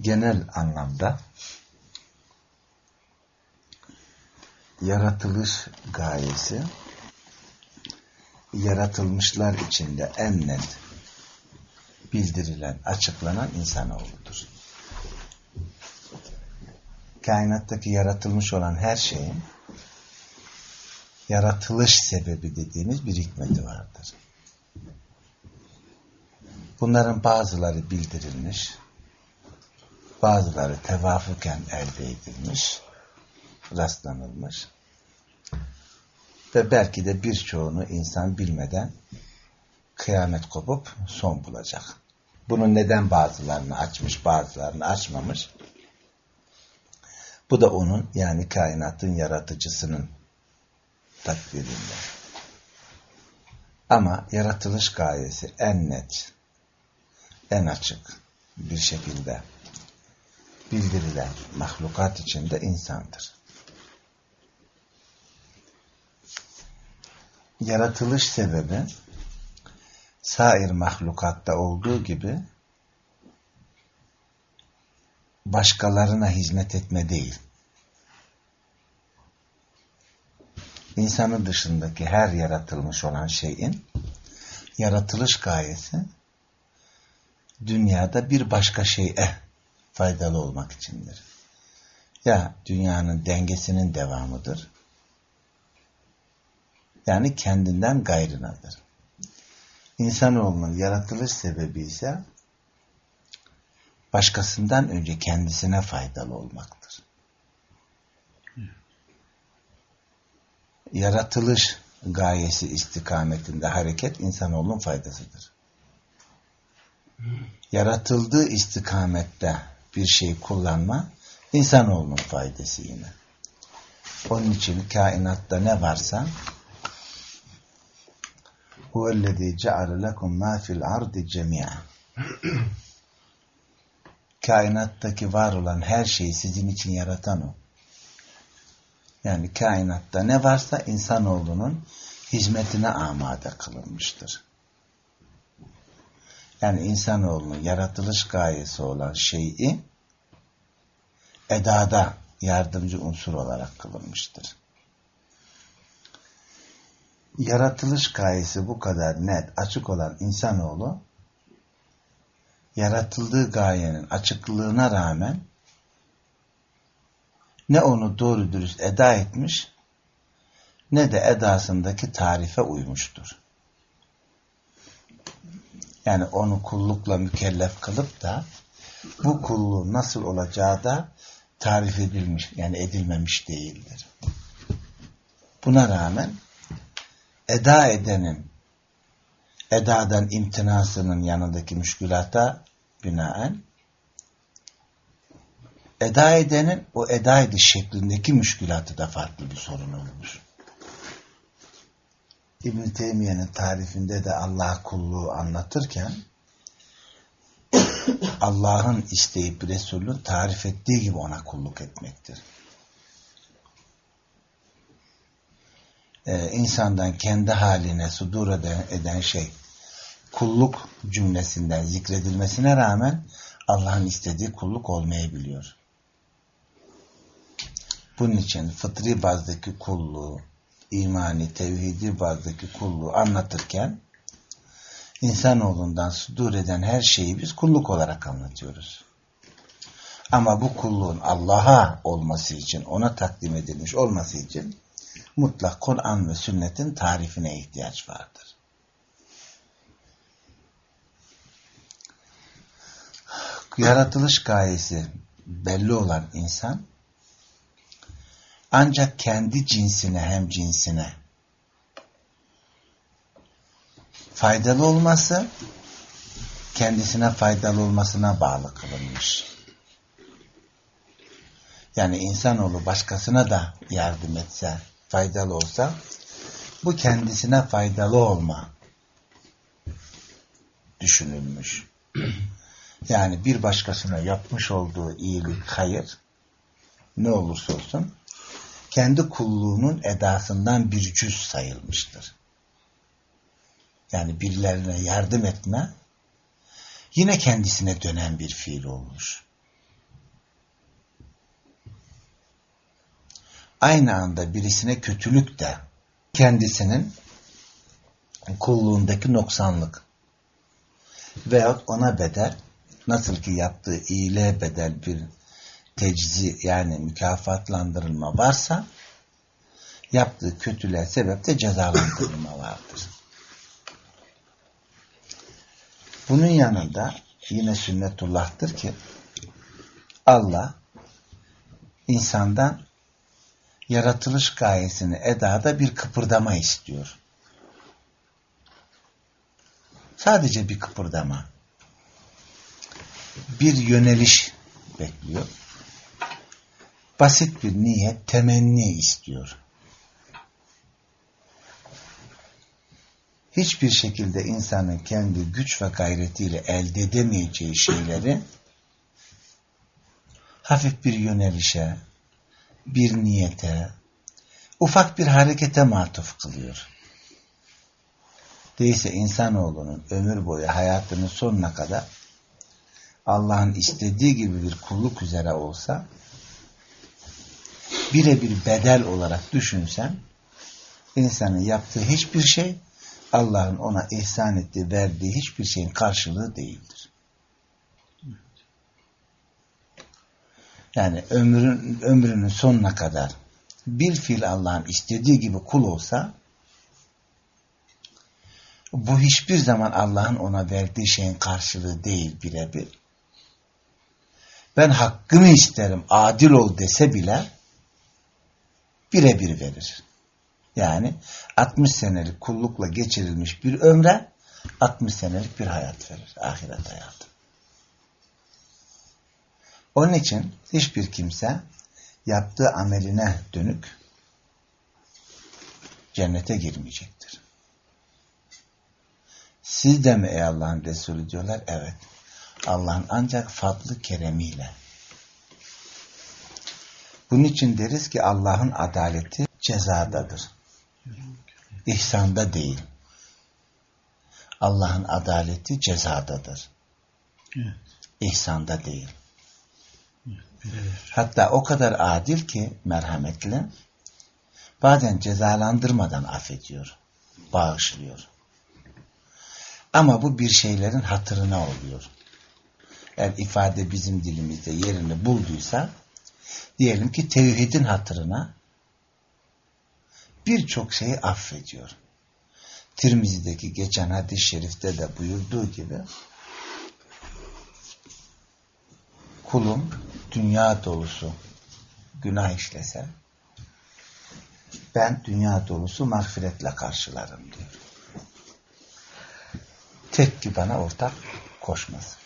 genel anlamda yaratılış gayesi yaratılmışlar içinde en net bildirilen, açıklanan insanoğludur. Kainattaki yaratılmış olan her şeyin yaratılış sebebi dediğimiz bir hikmeti vardır. Bunların bazıları bildirilmiş, bazıları tevafuken elde edilmiş, rastlanılmış ve belki de birçoğunu insan bilmeden kıyamet kopup son bulacak. Bunun neden bazılarını açmış, bazılarını açmamış? Bu da onun yani kainatın yaratıcısının takdirinde. Ama yaratılış gayesi en net, en açık bir şekilde bildirilen mahlukat içinde insandır. Yaratılış sebebi sair mahlukatta olduğu gibi başkalarına hizmet etme değil. İnsanın dışındaki her yaratılmış olan şeyin yaratılış gayesi dünyada bir başka şeye faydalı olmak içindir. Ya dünyanın dengesinin devamıdır. Yani kendinden gayrınadır. İnsanoğlunun yaratılış sebebi ise başkasından önce kendisine faydalı olmaktır. Yaratılış gayesi istikametinde hareket insanoğlunun faydasıdır. Yaratıldığı istikamette bir şey kullanma insanoğlunun faydası yine. Onun için kainatta ne varsa huvellezî ceale lekum mâ fil ardi cemî'a kainattaki var olan her şeyi sizin için yaratan o. Yani kainatta ne varsa insanoğlunun hizmetine amade kılınmıştır. Yani insanoğlunun yaratılış gayesi olan şeyi edada yardımcı unsur olarak kılınmıştır. Yaratılış gayesi bu kadar net, açık olan insanoğlu yaratıldığı gayenin açıklığına rağmen ne onu doğru dürüst eda etmiş ne de edasındaki tarife uymuştur. Yani onu kullukla mükellef kılıp da bu kulluğun nasıl olacağı da tarif edilmiş yani edilmemiş değildir. Buna rağmen eda edenin edadan imtinasının yanındaki müşkülata binaen eda edenin o eda ediş şeklindeki müşkülatı da farklı bir sorun olmuş. İbn-i Teymiye'nin tarifinde de Allah kulluğu anlatırken Allah'ın isteyip Resul'ün tarif ettiği gibi ona kulluk etmektir. Ee, insandan kendi haline sudur eden, eden şey kulluk cümlesinden zikredilmesine rağmen Allah'ın istediği kulluk olmayabiliyor. Bunun için fıtri bazdaki kulluğu, imani, tevhidi bazdaki kulluğu anlatırken insanoğlundan sudur eden her şeyi biz kulluk olarak anlatıyoruz. Ama bu kulluğun Allah'a olması için, ona takdim edilmiş olması için mutlak Kur'an ve sünnetin tarifine ihtiyaç vardır. Yaratılış gayesi belli olan insan ancak kendi cinsine hem cinsine faydalı olması kendisine faydalı olmasına bağlı kılınmış. Yani insanoğlu başkasına da yardım etse, faydalı olsa bu kendisine faydalı olma düşünülmüş. Yani bir başkasına yapmış olduğu iyilik, hayır ne olursa olsun kendi kulluğunun edasından bir cüz sayılmıştır. Yani birilerine yardım etme yine kendisine dönen bir fiil olmuş. Aynı anda birisine kötülük de kendisinin kulluğundaki noksanlık veyahut ona bedel nasıl ki yaptığı iyiliğe bedel bir teczi yani mükafatlandırılma varsa yaptığı kötülüğe sebep de cezalandırılma vardır. Bunun yanında yine sünnetullah'tır ki Allah insandan yaratılış gayesini edada bir kıpırdama istiyor. Sadece bir kıpırdama. Bir yöneliş bekliyor. Basit bir niyet, temenni istiyor. Hiçbir şekilde insanın kendi güç ve gayretiyle elde edemeyeceği şeyleri hafif bir yönelişe, bir niyete, ufak bir harekete matuf kılıyor. Değilse insanoğlunun ömür boyu hayatının sonuna kadar Allah'ın istediği gibi bir kulluk üzere olsa birebir bedel olarak düşünsen insanın yaptığı hiçbir şey Allah'ın ona ihsan ettiği, verdiği hiçbir şeyin karşılığı değildir. Yani ömrün, ömrünün sonuna kadar bir fil Allah'ın istediği gibi kul olsa bu hiçbir zaman Allah'ın ona verdiği şeyin karşılığı değil birebir. Ben hakkımı isterim, adil ol dese bile birebir verir. Yani 60 senelik kullukla geçirilmiş bir ömre 60 senelik bir hayat verir. Ahiret hayatı. Onun için hiçbir kimse yaptığı ameline dönük cennete girmeyecektir. Siz de mi ey Allah'ın Resulü diyorlar? Evet. Allah'ın ancak fadlı keremiyle. Bunun için deriz ki Allah'ın adaleti cezadadır. İhsanda değil. Allah'ın adaleti cezadadır. Evet. İhsanda değil. Hatta o kadar adil ki merhametli bazen cezalandırmadan affediyor. Bağışlıyor. Ama bu bir şeylerin hatırına oluyor. Eğer ifade bizim dilimizde yerini bulduysa diyelim ki tevhidin hatırına birçok şeyi affediyor. Tirmizi'deki geçen hadis-i şerifte de buyurduğu gibi kulum dünya dolusu günah işlese ben dünya dolusu mağfiretle karşılarım diyor. Tek ki bana ortak koşmasın.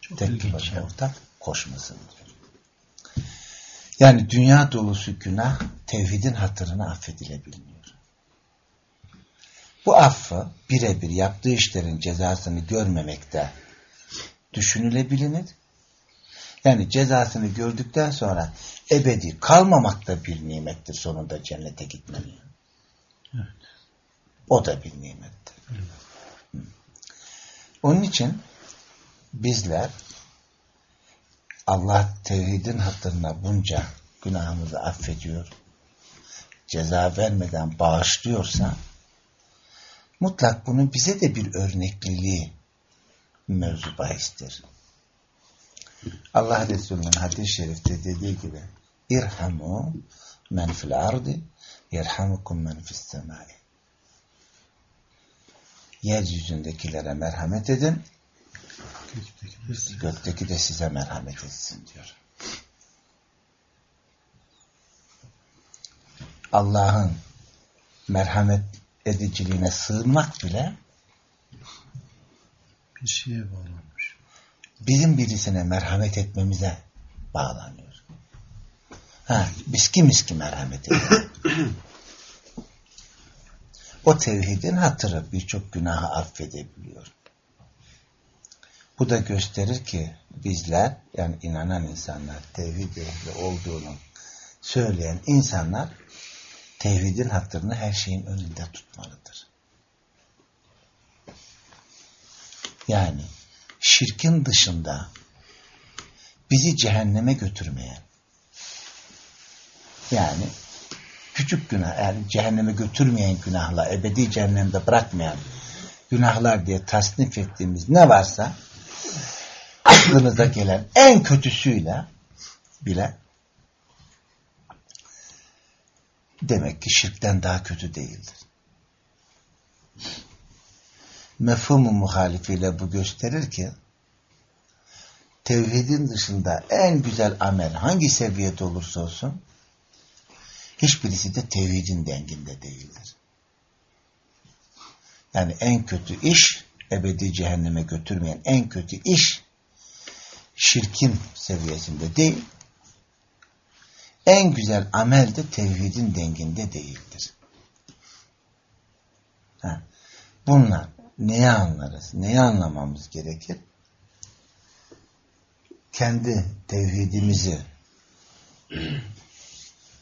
Çok Tek ki bana ortak koşmasın diyor. Yani dünya dolusu günah tevhidin hatırına affedilebilmiyor. Bu affı birebir yaptığı işlerin cezasını görmemekte düşünülebilir. Yani cezasını gördükten sonra ebedi kalmamak da bir nimettir sonunda cennete gitmeli. Evet. O da bir nimettir. Evet. Onun için bizler Allah tevhidin hatırına bunca günahımızı affediyor, ceza vermeden bağışlıyorsa mutlak bunun bize de bir örnekliliği mevzu bahistir. Allah Resulü'nün hadis-i şerifte dediği gibi İrhamu men fil ardi yerhamukum men fis semai Yeryüzündekilere merhamet edin gökteki de size merhamet etsin diyor. Allah'ın merhamet ediciliğine sığınmak bile bir şeye bağlanmış. Bizim birisine merhamet etmemize bağlanıyor. Ha, biz kimiz ki merhamet edelim? o tevhidin hatırı birçok günahı affedebiliyor. Bu da gösterir ki bizler yani inanan insanlar tevhid ehli olduğunu söyleyen insanlar tevhidin hatırını her şeyin önünde tutmalıdır. Yani şirkin dışında bizi cehenneme götürmeyen Yani küçük günah, yani cehenneme götürmeyen günahlar, ebedi cehennemde bırakmayan günahlar diye tasnif ettiğimiz ne varsa aklınıza gelen en kötüsüyle bile demek ki şirkten daha kötü değildir. Mefhumu muhalifiyle bu gösterir ki tevhidin dışında en güzel amel hangi seviyede olursa olsun hiçbirisi de tevhidin denginde değildir. Yani en kötü iş ebedi cehenneme götürmeyen en kötü iş şirkin seviyesinde değil en güzel amel de tevhidin denginde değildir. Ha. Bunlar neyi anlarız? Neyi anlamamız gerekir? Kendi tevhidimizi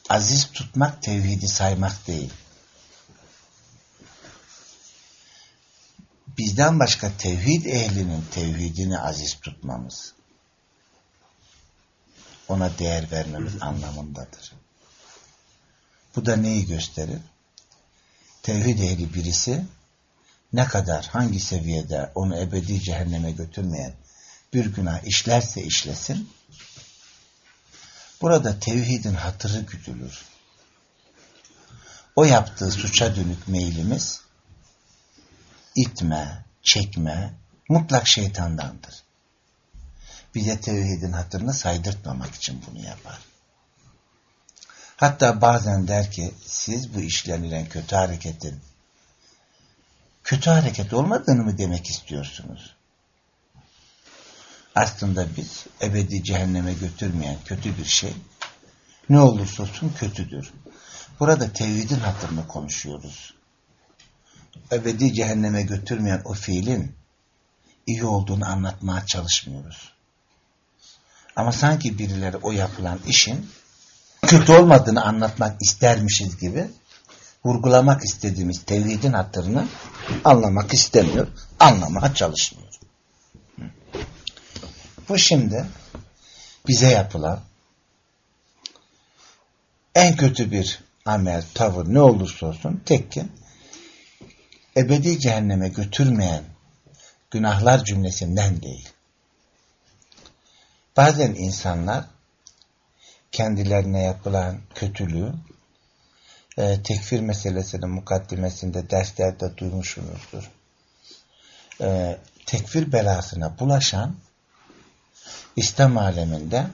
aziz tutmak tevhidi saymak değil. Bizden başka tevhid ehlinin tevhidini aziz tutmamız ona değer vermemiz anlamındadır. Bu da neyi gösterir? Tevhid ehli birisi ne kadar, hangi seviyede onu ebedi cehenneme götürmeyen bir günah işlerse işlesin, burada tevhidin hatırı güdülür. O yaptığı suça dönük meylimiz, itme, çekme, mutlak şeytandandır bize tevhidin hatırını saydırtmamak için bunu yapar. Hatta bazen der ki siz bu işlenilen kötü hareketin kötü hareket olmadığını mı demek istiyorsunuz? Aslında biz ebedi cehenneme götürmeyen kötü bir şey ne olursa olsun kötüdür. Burada tevhidin hatırını konuşuyoruz. Ebedi cehenneme götürmeyen o fiilin iyi olduğunu anlatmaya çalışmıyoruz. Ama sanki birileri o yapılan işin kötü olmadığını anlatmak istermişiz gibi vurgulamak istediğimiz tevhidin hatırını anlamak istemiyor, anlamaya çalışmıyor. Bu şimdi bize yapılan en kötü bir amel, tavır ne olursa olsun tekken ebedi cehenneme götürmeyen günahlar cümlesinden değil. Bazen insanlar kendilerine yapılan kötülüğü e, tekfir meselesinin mukaddimesinde derslerde duymuşsunuzdur. E, tekfir belasına bulaşan İslam aleminde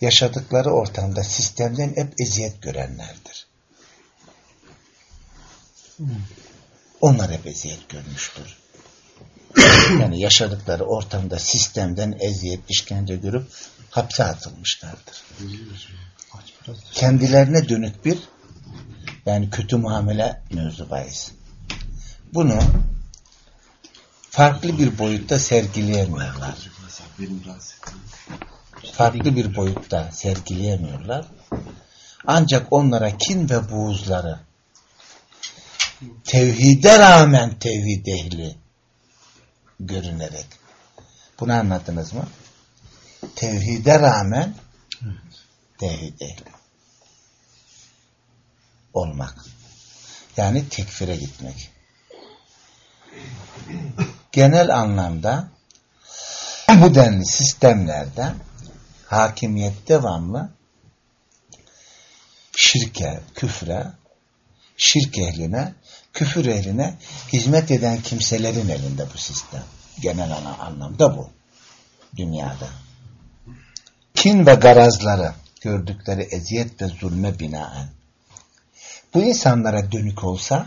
yaşadıkları ortamda sistemden hep eziyet görenlerdir. Onlar hep eziyet görmüştür yani yaşadıkları ortamda sistemden eziyet, işkence görüp hapse atılmışlardır. Kendilerine dönük bir yani kötü muamele mevzu. Bunu farklı bir boyutta sergileyemiyorlar. Farklı bir boyutta sergileyemiyorlar. Ancak onlara kin ve buğuzları tevhide rağmen tevhid ehli görünerek. Bunu anladınız mı? Tevhide rağmen tevhid ehli olmak. Yani tekfire gitmek. Genel anlamda bu denli sistemlerde hakimiyet devamlı şirke, küfre, şirk ehline küfür ehline hizmet eden kimselerin elinde bu sistem. Genel ana anlamda bu. Dünyada. Kin ve garazları gördükleri eziyet ve zulme binaen bu insanlara dönük olsa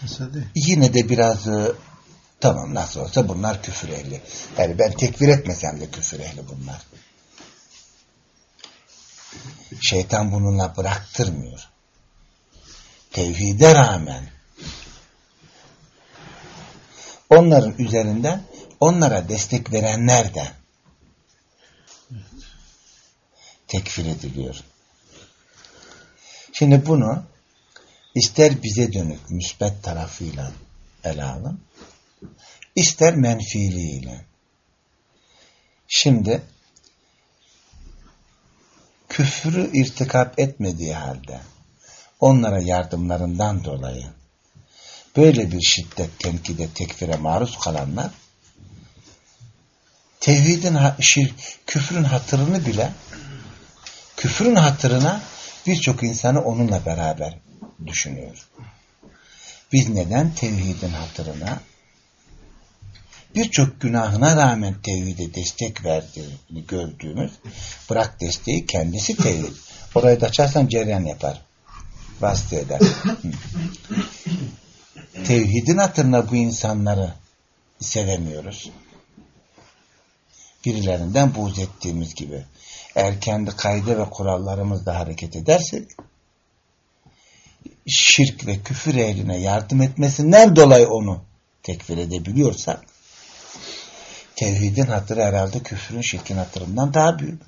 Tesadüf. yine de biraz e, tamam nasıl olsa bunlar küfür ehli. Yani ben tekfir etmesem de küfür ehli bunlar. Şeytan bununla bıraktırmıyor tevhide rağmen onların üzerinden onlara destek verenler de tekfir ediliyor. Şimdi bunu ister bize dönük müsbet tarafıyla ele alın, ister menfiliyle. Şimdi küfrü irtikap etmediği halde onlara yardımlarından dolayı böyle bir şiddet, tenkide, tekfire maruz kalanlar tevhidin, şirk, küfrün hatırını bile küfrün hatırına birçok insanı onunla beraber düşünüyor. Biz neden tevhidin hatırına birçok günahına rağmen tevhide destek verdiğini gördüğümüz bırak desteği kendisi tevhid. Orayı da açarsan cereyan yapar. Vasıta eder. Tevhidin hatırına bu insanları sevemiyoruz. Birilerinden buğz ettiğimiz gibi. Eğer kendi kaydı ve kurallarımızla hareket edersek şirk ve küfür ehline yardım etmesinden dolayı onu tekfir edebiliyorsak tevhidin hatırı herhalde küfrün şirkin hatırından daha büyük.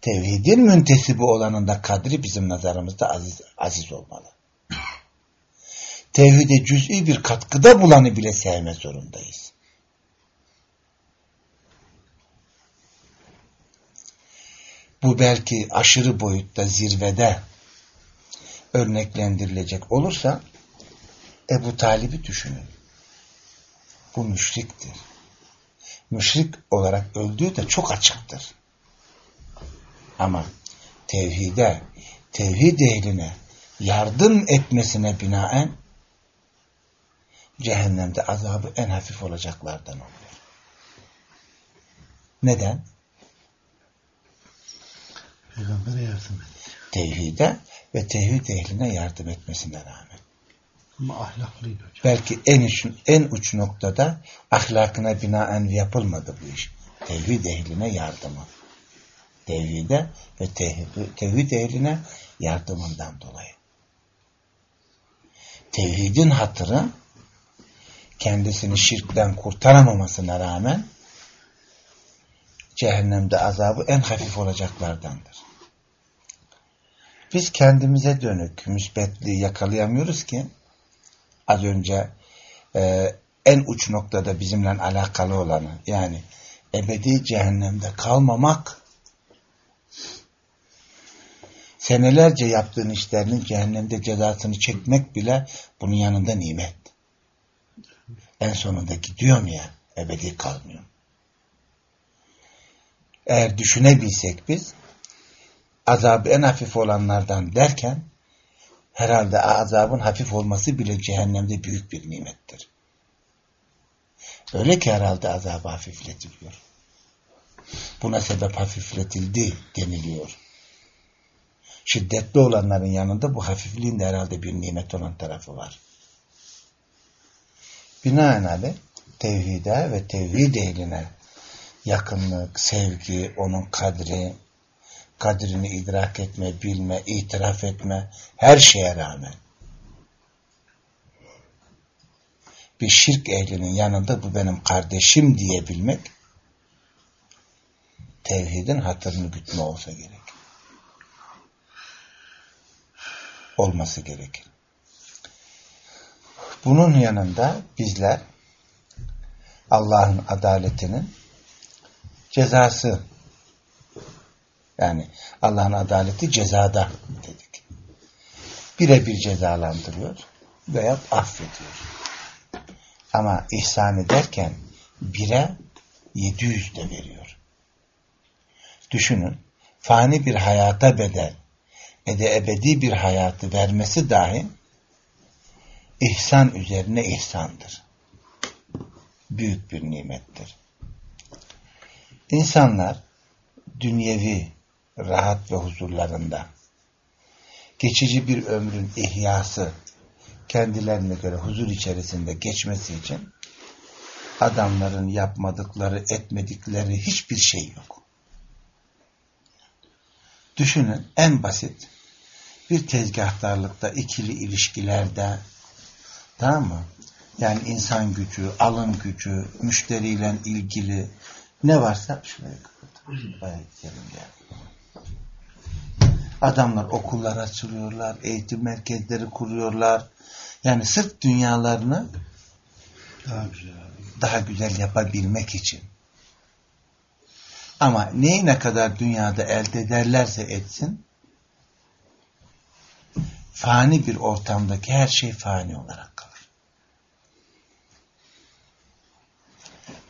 Tevhidin müntesibi olanın da kadri bizim nazarımızda aziz, aziz olmalı. Tevhide cüz'i bir katkıda bulanı bile sevme zorundayız. Bu belki aşırı boyutta zirvede örneklendirilecek olursa Ebu Talib'i düşünün. Bu müşriktir. Müşrik olarak öldüğü de çok açıktır. Ama tevhide, tevhid ehline yardım etmesine binaen cehennemde azabı en hafif olacaklardan oluyor. Neden? Peygamber'e yardım ediyor. Tevhide ve tevhid ehline yardım etmesine rağmen. Ama ahlaklıydı hocam. Belki en uç, en uç noktada ahlakına binaen yapılmadı bu iş. Tevhid ehline yardımı. Tevhide ve tevhid, ehline yardımından dolayı. Tevhidin hatırı kendisini şirkten kurtaramamasına rağmen cehennemde azabı en hafif olacaklardandır. Biz kendimize dönük müsbetliği yakalayamıyoruz ki az önce e, en uç noktada bizimle alakalı olanı yani ebedi cehennemde kalmamak senelerce yaptığın işlerinin cehennemde cezasını çekmek bile bunun yanında nimet. En sonunda gidiyorum ya ebedi kalmıyor. Eğer düşünebilsek biz azabı en hafif olanlardan derken herhalde azabın hafif olması bile cehennemde büyük bir nimettir. Öyle ki herhalde azabı hafifletiliyor. Buna sebep hafifletildi deniliyor. Şiddetli olanların yanında bu hafifliğin de herhalde bir nimet olan tarafı var. Binaenaleyh tevhide ve tevhid ehline yakınlık, sevgi, onun kadri, kadrini idrak etme, bilme, itiraf etme, her şeye rağmen bir şirk ehlinin yanında bu benim kardeşim diyebilmek tevhidin hatırını gütme olsa gerek. Olması gerekir. Bunun yanında bizler Allah'ın adaletinin cezası yani Allah'ın adaleti cezada dedik. Birebir cezalandırıyor veya affediyor. Ama ihsan ederken bire 700 de veriyor. Düşünün, fani bir hayata bedel ve de ebedi bir hayatı vermesi dahi ihsan üzerine ihsandır. Büyük bir nimettir. İnsanlar dünyevi rahat ve huzurlarında geçici bir ömrün ihyası kendilerine göre huzur içerisinde geçmesi için adamların yapmadıkları, etmedikleri hiçbir şey yok. Düşünün en basit bir tezgahtarlıkta ikili ilişkilerde tamam mı? Yani insan gücü, alım gücü, müşteriyle ilgili ne varsa şuraya kapatalım. Gelin Adamlar okullar açılıyorlar, eğitim merkezleri kuruyorlar. Yani sırf dünyalarını daha güzel, daha güzel yapabilmek için. Ama neyi ne kadar dünyada elde ederlerse etsin, fani bir ortamdaki her şey fani olarak kalır.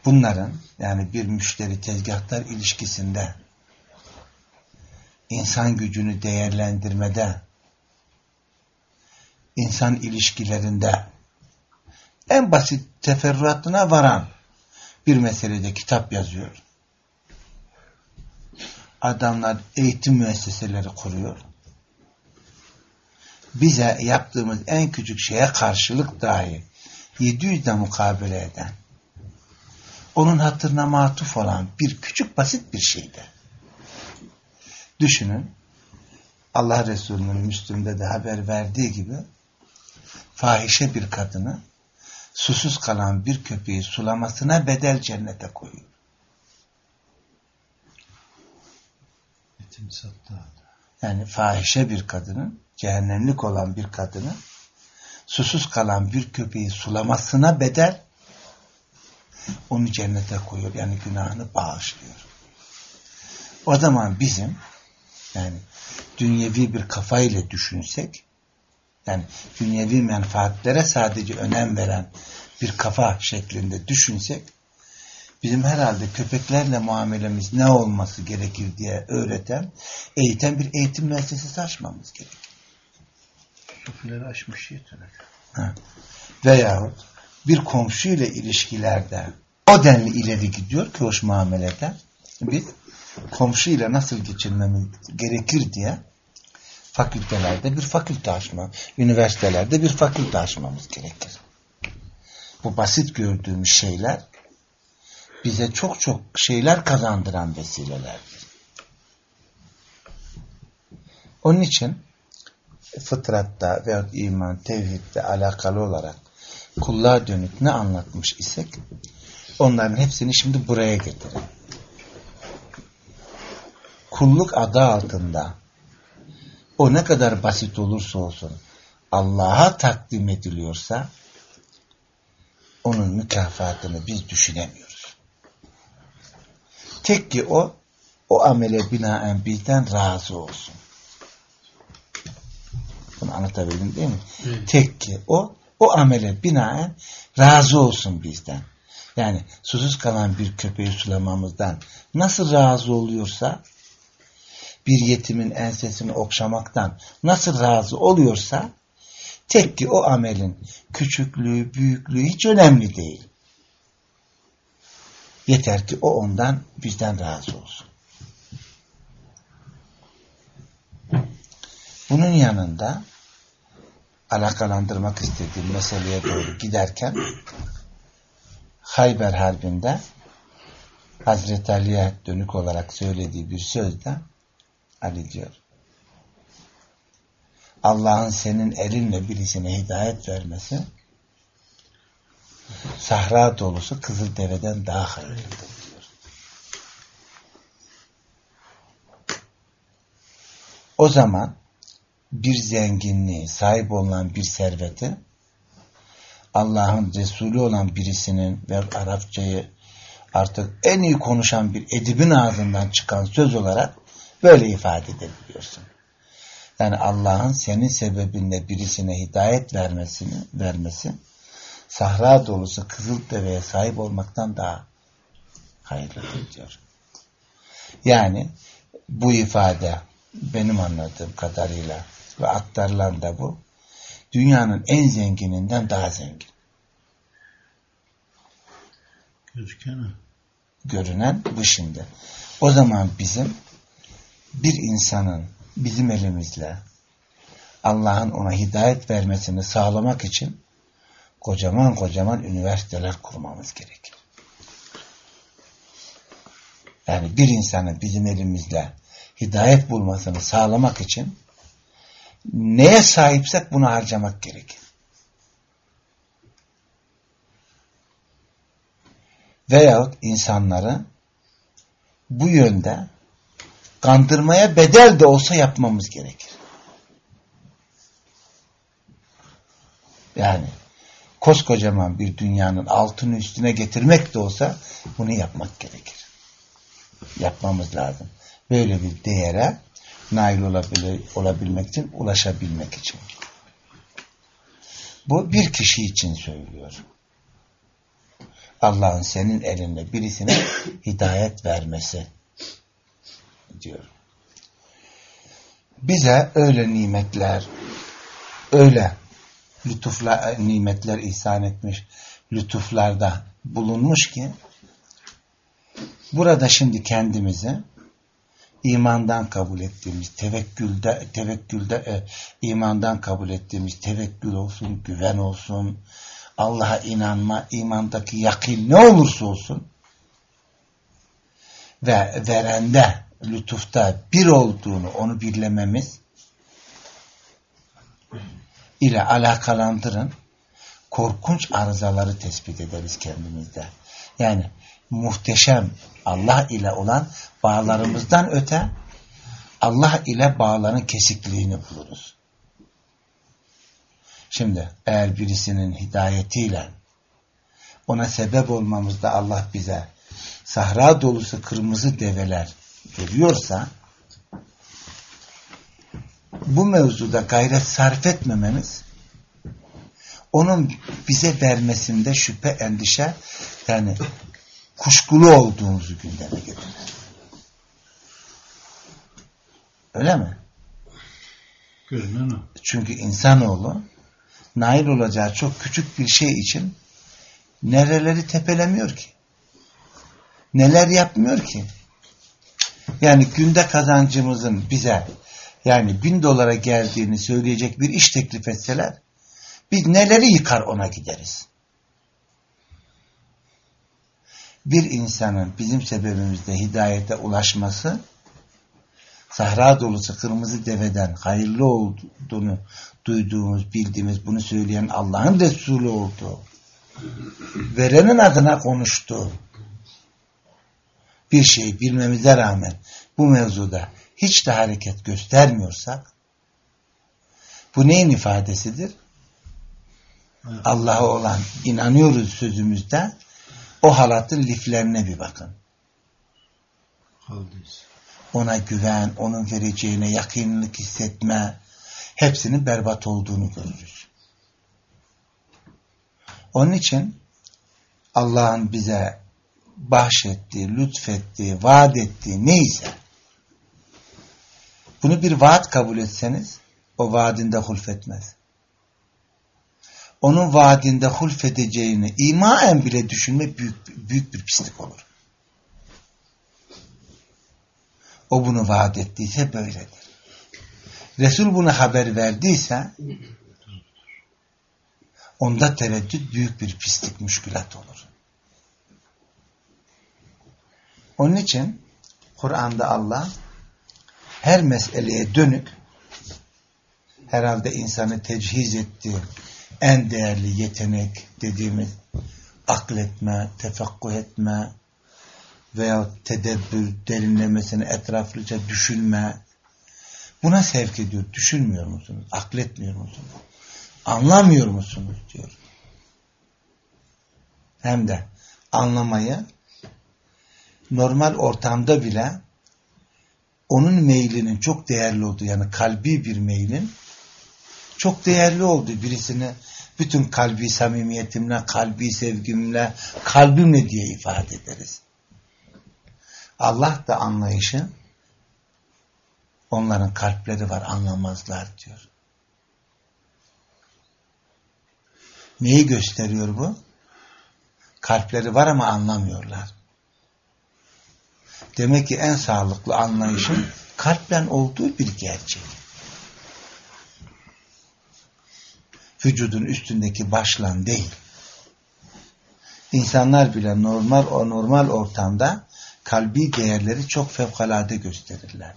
Bunların yani bir müşteri tezgahtar ilişkisinde insan gücünü değerlendirmede insan ilişkilerinde en basit teferruatına varan bir meselede kitap yazıyor. Adamlar eğitim müesseseleri kuruyor. Bize yaptığımız en küçük şeye karşılık dahi 700'de mukabele eden onun hatırına matuf olan bir küçük basit bir şeydi. Düşünün Allah Resulü'nün Müslüm'de de haber verdiği gibi fahişe bir kadını susuz kalan bir köpeği sulamasına bedel cennete koyuyor. Yani fahişe bir kadının, cehennemlik olan bir kadının susuz kalan bir köpeği sulamasına bedel onu cennete koyuyor. Yani günahını bağışlıyor. O zaman bizim yani dünyevi bir kafayla düşünsek yani dünyevi menfaatlere sadece önem veren bir kafa şeklinde düşünsek bizim herhalde köpeklerle muamelemiz ne olması gerekir diye öğreten, eğiten bir eğitim müessesesi açmamız gerekir. Sufileri aşmış yeter. Ha. Veyahut bir komşuyla ilişkilerde o denli ileri gidiyor ki hoş muamelede biz komşuyla nasıl geçirmemiz gerekir diye fakültelerde bir fakülte açma, üniversitelerde bir fakülte açmamız gerekir. Bu basit gördüğümüz şeyler bize çok çok şeyler kazandıran vesilelerdir. Onun için fıtratta veya iman, tevhidle alakalı olarak kulluğa dönük ne anlatmış isek onların hepsini şimdi buraya getirin. Kulluk adı altında o ne kadar basit olursa olsun Allah'a takdim ediliyorsa onun mükafatını biz düşünemiyoruz. Tek ki o o amele binaen bizden razı olsun. Bunu anlatabildim değil mi? Evet. Tek ki o o amele binaen razı olsun bizden. Yani susuz kalan bir köpeği sulamamızdan nasıl razı oluyorsa bir yetimin ensesini okşamaktan nasıl razı oluyorsa tek ki o amelin küçüklüğü, büyüklüğü hiç önemli değil. Yeter ki o ondan bizden razı olsun. Bunun yanında alakalandırmak istediğim meseleye doğru giderken Hayber Harbi'nde Hazreti Ali'ye dönük olarak söylediği bir sözde Ali diyor. Allah'ın senin elinle birisine hidayet vermesi sahra dolusu kızıl deveden daha hayırlıdır diyor. O zaman bir zenginliği, sahip olan bir serveti Allah'ın Resulü olan birisinin ve Arapçayı artık en iyi konuşan bir edibin ağzından çıkan söz olarak böyle ifade edebiliyorsun. Yani Allah'ın senin sebebinle birisine hidayet vermesini vermesi sahra dolusu kızıl deveye sahip olmaktan daha hayırlıdır diyor. Yani bu ifade benim anladığım kadarıyla ve aktarılan da bu dünyanın en zengininden daha zengin. Gözüken Görünen bu şimdi. O zaman bizim bir insanın bizim elimizle Allah'ın ona hidayet vermesini sağlamak için kocaman kocaman üniversiteler kurmamız gerekir. Yani bir insanın bizim elimizle hidayet bulmasını sağlamak için neye sahipsek bunu harcamak gerekir. Veyahut insanları bu yönde kandırmaya bedel de olsa yapmamız gerekir. Yani koskocaman bir dünyanın altını üstüne getirmek de olsa bunu yapmak gerekir. yapmamız lazım. Böyle bir değere nail olabil olabilmek için, ulaşabilmek için. Bu bir kişi için söylüyor. Allah'ın senin elinde birisine hidayet vermesi diyor. Bize öyle nimetler, öyle lütufla, nimetler ihsan etmiş, lütuflarda bulunmuş ki burada şimdi kendimizi imandan kabul ettiğimiz, tevekkülde, tevekkülde e, imandan kabul ettiğimiz tevekkül olsun, güven olsun, Allah'a inanma, imandaki yakin ne olursa olsun ve verende, lütufta bir olduğunu onu birlememiz ile alakalandırın korkunç arızaları tespit ederiz kendimizde. Yani muhteşem Allah ile olan bağlarımızdan öte Allah ile bağların kesikliğini buluruz. Şimdi eğer birisinin hidayetiyle ona sebep olmamızda Allah bize sahra dolusu kırmızı develer veriyorsa bu mevzuda gayret sarf etmememiz onun bize vermesinde şüphe, endişe yani kuşkulu olduğumuzu gündeme getirir. Öyle mi? Görünen o. Çünkü insanoğlu nail olacağı çok küçük bir şey için nereleri tepelemiyor ki? Neler yapmıyor ki? Yani günde kazancımızın bize yani bin dolara geldiğini söyleyecek bir iş teklif etseler biz neleri yıkar ona gideriz. Bir insanın bizim sebebimizde hidayete ulaşması sahra dolusu kırmızı deveden hayırlı olduğunu duyduğumuz, bildiğimiz, bunu söyleyen Allah'ın Resulü oldu. Verenin adına konuştu. Bir şey bilmemize rağmen bu mevzuda hiç de hareket göstermiyorsak bu neyin ifadesidir? Allah'a olan inanıyoruz sözümüzde o halatın liflerine bir bakın. Ona güven, onun vereceğine yakınlık hissetme hepsinin berbat olduğunu görürüz. Onun için Allah'ın bize bahşettiği, lütfettiği, vaat ettiği neyse bunu bir vaat kabul etseniz o vaadinde hulfetmez. Onun vaadinde hulfedeceğini imaen bile düşünme büyük, büyük bir pislik olur. O bunu vaat ettiyse böyledir. Resul bunu haber verdiyse onda tereddüt büyük bir pislik müşkülat olur. Onun için Kur'an'da Allah her meseleye dönük herhalde insanı tecihiz ettiği en değerli yetenek dediğimiz akletme, tefakkuh etme veya tedebbür, derinlemesine etraflıca düşünme buna sevk ediyor. Düşünmüyor musunuz? Akletmiyor musunuz? Anlamıyor musunuz? diyor. Hem de anlamayı normal ortamda bile onun meylinin çok değerli olduğu yani kalbi bir meylin çok değerli olduğu birisini bütün kalbi samimiyetimle, kalbi sevgimle, kalbimle diye ifade ederiz. Allah da anlayışı onların kalpleri var anlamazlar diyor. Neyi gösteriyor bu? Kalpleri var ama anlamıyorlar. Demek ki en sağlıklı anlayışın kalple olduğu bir gerçek. Vücudun üstündeki başlan değil. İnsanlar bile normal o normal ortamda kalbi değerleri çok fevkalade gösterirler.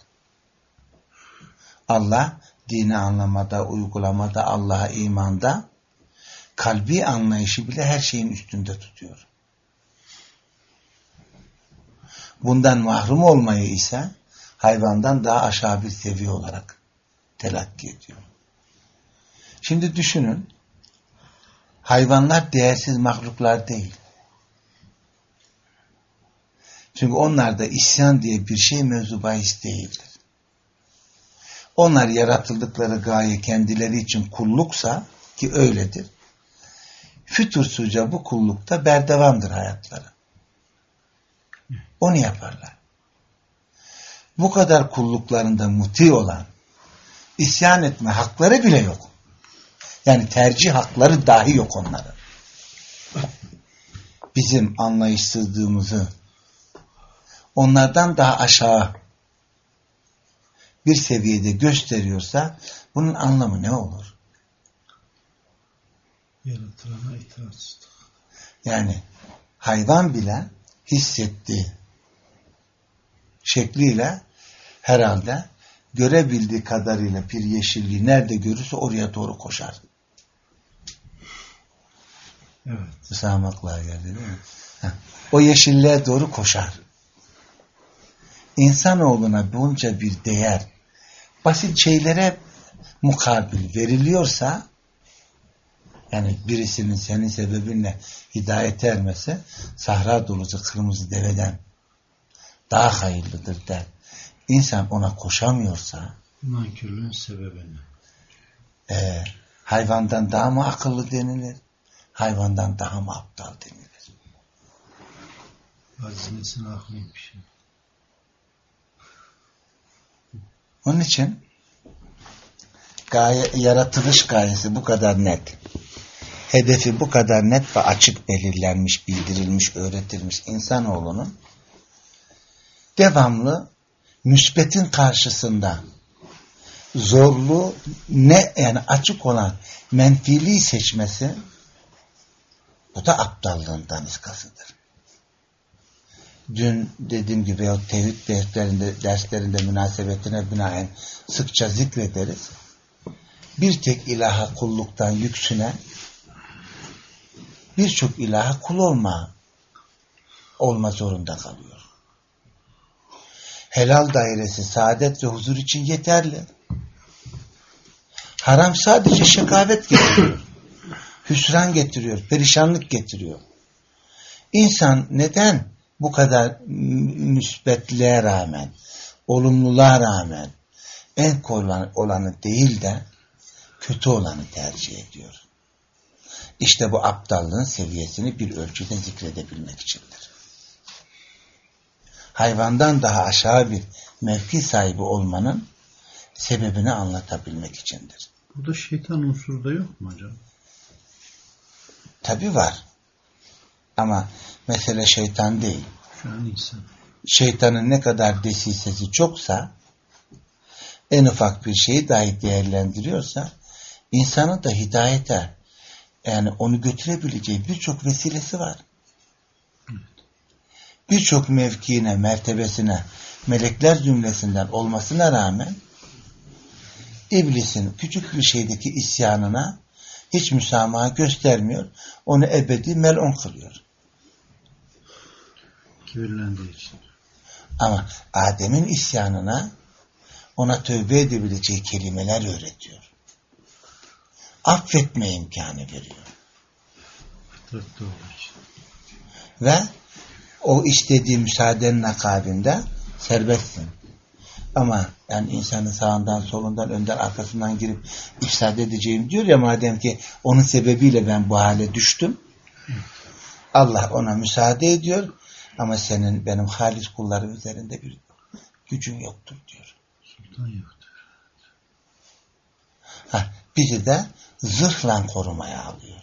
Allah dini anlamada, uygulamada, Allah'a imanda kalbi anlayışı bile her şeyin üstünde tutuyor. Bundan mahrum olmayı ise hayvandan daha aşağı bir seviye olarak telakki ediyor. Şimdi düşünün, hayvanlar değersiz mahluklar değil. Çünkü onlarda isyan diye bir şey mevzu bahis değildir. Onlar yaratıldıkları gaye kendileri için kulluksa ki öyledir. Fütursuca bu kullukta berdevamdır hayatları. Onu yaparlar. Bu kadar kulluklarında muti olan, isyan etme hakları bile yok. Yani tercih hakları dahi yok onların. Bizim anlayışsızlığımızı onlardan daha aşağı bir seviyede gösteriyorsa bunun anlamı ne olur? Yaratılana itaatsızlık. Yani hayvan bile hissettiği şekliyle herhalde görebildiği kadarıyla bir yeşilliği nerede görürse oraya doğru koşar. Evet. Müsamaklar geldi değil mi? Heh. O yeşilliğe doğru koşar. İnsanoğluna bunca bir değer basit şeylere mukabil veriliyorsa yani birisinin senin sebebinle hidayet ermesi sahra dolusu kırmızı deveden daha hayırlıdır der. İnsan ona koşamıyorsa Nankörlüğün sebebini. e, hayvandan daha mı akıllı denilir? Hayvandan daha mı aptal denilir? Azimesin aklıymış. Onun için gaye, yaratılış gayesi bu kadar net. Hedefi bu kadar net ve açık belirlenmiş, bildirilmiş, öğretilmiş insanoğlunun devamlı müsbetin karşısında zorlu ne yani açık olan menfili seçmesi bu da aptallığından iskasıdır. Dün dediğim gibi o tevhid derslerinde, derslerinde münasebetine binaen sıkça zikrederiz. Bir tek ilaha kulluktan yüksüne birçok ilaha kul olma olma zorunda kalıyor. Helal dairesi saadet ve huzur için yeterli. Haram sadece şekavet getiriyor. Hüsran getiriyor, perişanlık getiriyor. İnsan neden bu kadar müsbetliğe rağmen, olumluluğa rağmen en kolay olanı değil de kötü olanı tercih ediyor. İşte bu aptallığın seviyesini bir ölçüde zikredebilmek içindir. Hayvandan daha aşağı bir mevki sahibi olmanın sebebini anlatabilmek içindir. Burada şeytan unsuru da yok mu hocam? Tabi var. Ama mesele şeytan değil. Şu an insan. Şeytanın ne kadar desisesi çoksa en ufak bir şeyi dahi değerlendiriyorsa insanın da hidayete yani onu götürebileceği birçok vesilesi var. Birçok mevkiine, mertebesine melekler cümlesinden olmasına rağmen iblisin küçük bir şeydeki isyanına hiç müsamaha göstermiyor. Onu ebedi melun kılıyor. Kibirlendiği için. Ama Adem'in isyanına ona tövbe edebileceği kelimeler öğretiyor. Affetme imkanı veriyor. Fıtratta olduğu için. Ve o istediği müsaadenin akabinde serbestsin. Ama yani insanın sağından, solundan, önden, arkasından girip ifsad edeceğim diyor ya madem ki onun sebebiyle ben bu hale düştüm. Allah ona müsaade ediyor ama senin benim halis kullarım üzerinde bir gücün yoktur diyor. Sultan yoktur. Ha, bizi de zırhla korumaya alıyor.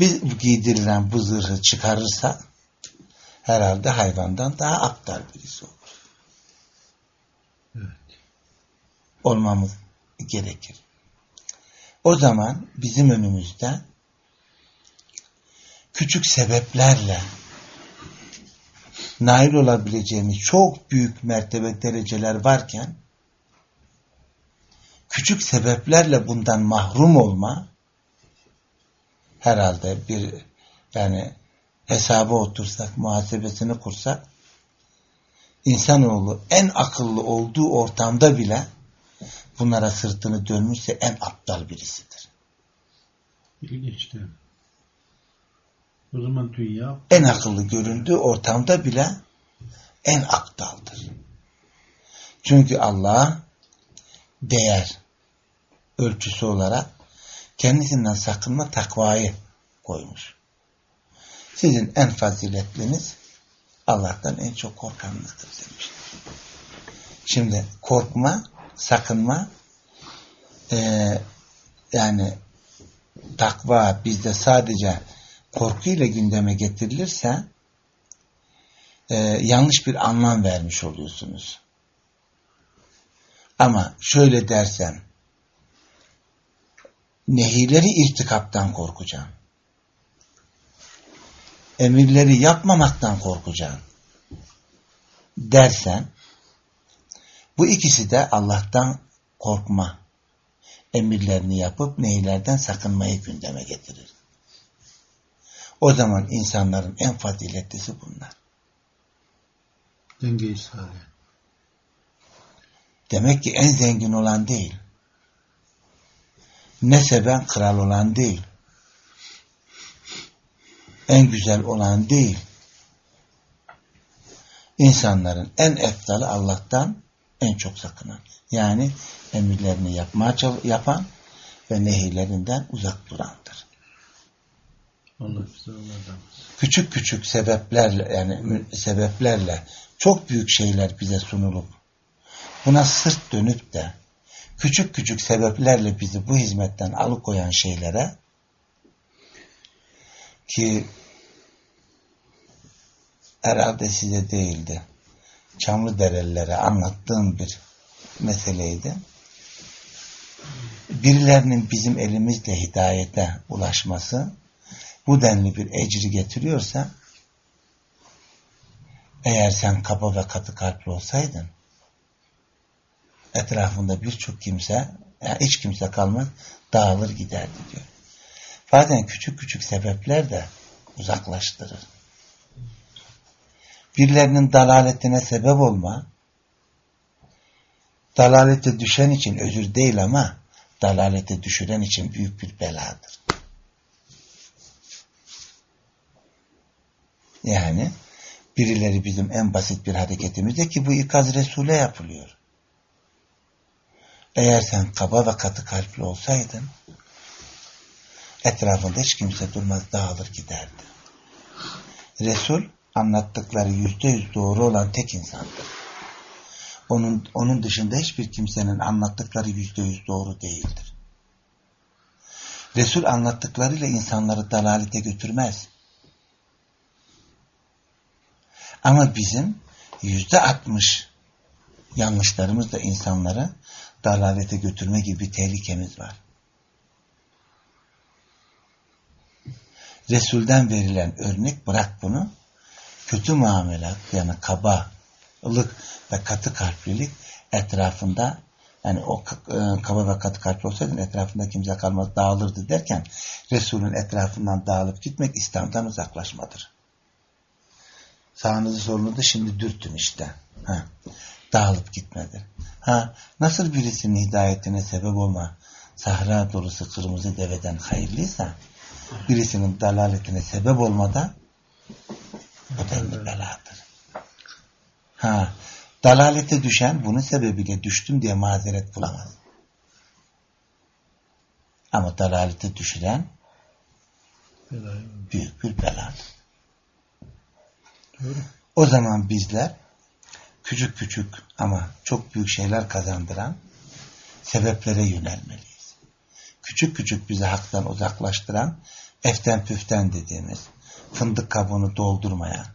Biz giydirilen bu zırhı çıkarırsak herhalde hayvandan daha aptal birisi olur. Evet. Olmamız gerekir. O zaman bizim önümüzde küçük sebeplerle nail olabileceğimiz çok büyük mertebe dereceler varken küçük sebeplerle bundan mahrum olma herhalde bir yani hesaba otursak, muhasebesini kursak insanoğlu en akıllı olduğu ortamda bile bunlara sırtını dönmüşse en aptal birisidir. İlginç değil mi? O zaman dünya en akıllı göründüğü ortamda bile en aptaldır. Çünkü Allah değer ölçüsü olarak kendisinden sakınma takvayı koymuş. Sizin en faziletliniz Allah'tan en çok korkanınızdır demiş. Şimdi korkma, sakınma e, yani takva bizde sadece korkuyla gündeme getirilirse e, yanlış bir anlam vermiş oluyorsunuz. Ama şöyle dersem nehileri irtikaptan korkacağım. Emirleri yapmamaktan korkacağım. Dersen bu ikisi de Allah'tan korkma emirlerini yapıp neylerden sakınmayı gündeme getirir. O zaman insanların en faziletlisi bunlar. dengeyi sağlayan. Demek ki en zengin olan değil. Neseben kral olan değil. En güzel olan değil. İnsanların en eftalı Allah'tan en çok sakınan. Yani emirlerini yapmaya yapan ve nehirlerinden uzak durandır. Allah. Küçük küçük sebeplerle yani sebeplerle çok büyük şeyler bize sunulup buna sırt dönüp de küçük küçük sebeplerle bizi bu hizmetten alıkoyan şeylere ki herhalde size değildi. Çamlı derelilere anlattığım bir meseleydi. Birilerinin bizim elimizle hidayete ulaşması bu denli bir ecri getiriyorsa eğer sen kaba ve katı kalpli olsaydın etrafında birçok kimse yani hiç kimse kalmaz dağılır giderdi diyor. Bazen küçük küçük sebepler de uzaklaştırır. Birilerinin dalaletine sebep olma dalalete düşen için özür değil ama dalalete düşüren için büyük bir beladır. Yani birileri bizim en basit bir hareketimizde ki bu ikaz Resul'e yapılıyor. Eğer sen kaba ve katı kalpli olsaydın etrafında hiç kimse durmaz dağılır giderdi. Resul anlattıkları yüzde yüz doğru olan tek insandır. Onun, onun dışında hiçbir kimsenin anlattıkları yüzde yüz doğru değildir. Resul anlattıklarıyla insanları dalalete götürmez. Ama bizim yüzde altmış yanlışlarımızla insanları dalalete götürme gibi bir tehlikemiz var. Resul'den verilen örnek bırak bunu. Kötü muamelat yani kabalık ve katı kalplilik etrafında yani o e, kaba ve katı kalpli olsaydın etrafında kimse kalmaz dağılırdı derken Resul'ün etrafından dağılıp gitmek İslam'dan uzaklaşmadır. Sağınızı solunuzu şimdi dürtün işte. Ha, dağılıp gitmedir. Ha, nasıl birisinin hidayetine sebep olma sahra dolusu kırmızı deveden hayırlıysa birisinin dalaletine sebep olmadan bu denli beladır. Ha, dalalete düşen bunun sebebiyle düştüm diye mazeret bulamaz. Ama dalalete düşüren büyük bir beladır. O zaman bizler küçük küçük ama çok büyük şeyler kazandıran sebeplere yönelmeliyiz. Küçük küçük bizi haktan uzaklaştıran eften püften dediğimiz fındık kabuğunu doldurmayan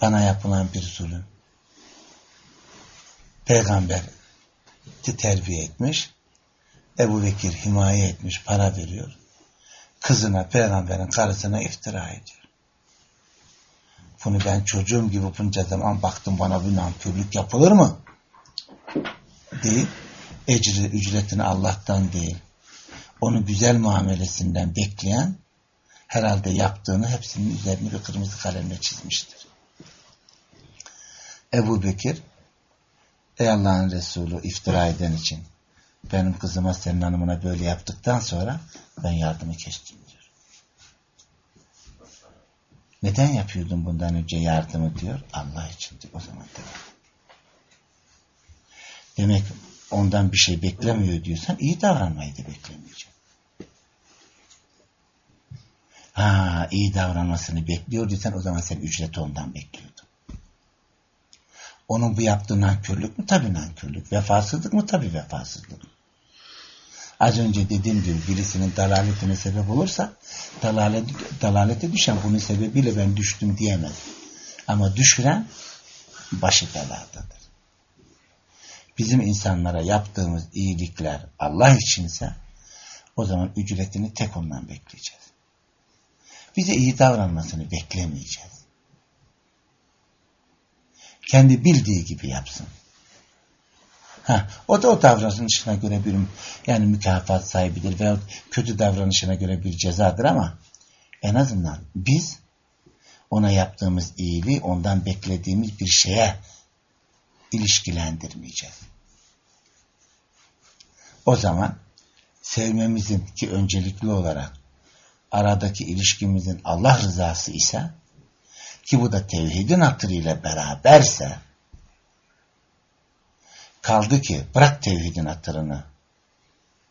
bana yapılan bir zulüm. Peygamber terbiye etmiş. Ebu Bekir himaye etmiş, para veriyor. Kızına, peygamberin karısına iftira ediyor. Bunu ben çocuğum gibi bunca zaman baktım bana bir nankörlük yapılır mı? Deyip ecri, ücretini Allah'tan değil. Onu güzel muamelesinden bekleyen herhalde yaptığını hepsinin üzerine bir kırmızı kalemle çizmiştir. Ebu Bekir Ey Allah'ın Resulü iftira eden için benim kızıma senin hanımına böyle yaptıktan sonra ben yardımı kestim diyor. Neden yapıyordun bundan önce yardımı diyor. Allah için diyor. O zaman devam. Demek ondan bir şey beklemiyor diyorsan iyi davranmayı da beklemeyeceksin. Ha iyi davranmasını bekliyor diyorsan o zaman sen ücreti ondan bekliyordun. Onun bu yaptığı nankörlük mü? Tabii nankörlük. Vefasızlık mı? Tabii vefasızlık. Az önce dediğim gibi birisinin dalaletine sebep olursa dalalet, dalalete düşen bunun sebebiyle ben düştüm diyemez. Ama düşüren başı beladadır. Bizim insanlara yaptığımız iyilikler Allah içinse o zaman ücretini tek ondan bekleyeceğiz. Bize iyi davranmasını beklemeyeceğiz. Kendi bildiği gibi yapsın. Ha, o da o davranışına göre bir yani mükafat sahibidir veya kötü davranışına göre bir cezadır ama en azından biz ona yaptığımız iyiliği ondan beklediğimiz bir şeye ilişkilendirmeyeceğiz. O zaman sevmemizin ki öncelikli olarak aradaki ilişkimizin Allah rızası ise ki bu da tevhidin hatırıyla beraberse kaldı ki bırak tevhidin hatırını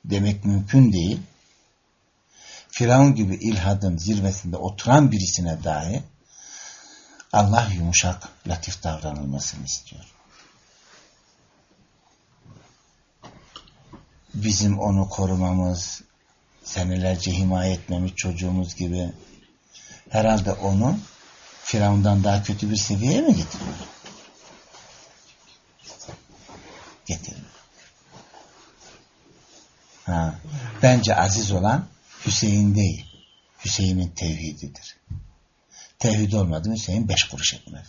demek mümkün değil. Firavun gibi ilhadın zirvesinde oturan birisine dahi Allah yumuşak, latif davranılmasını istiyor. Bizim onu korumamız, senelerce himaye etmemiz çocuğumuz gibi herhalde onu Firavundan daha kötü bir seviyeye mi getiriyor? Getirmiyor. Ha. Bence aziz olan Hüseyin değil. Hüseyin'in tevhididir. Tevhid olmadı Hüseyin beş kuruş etmez.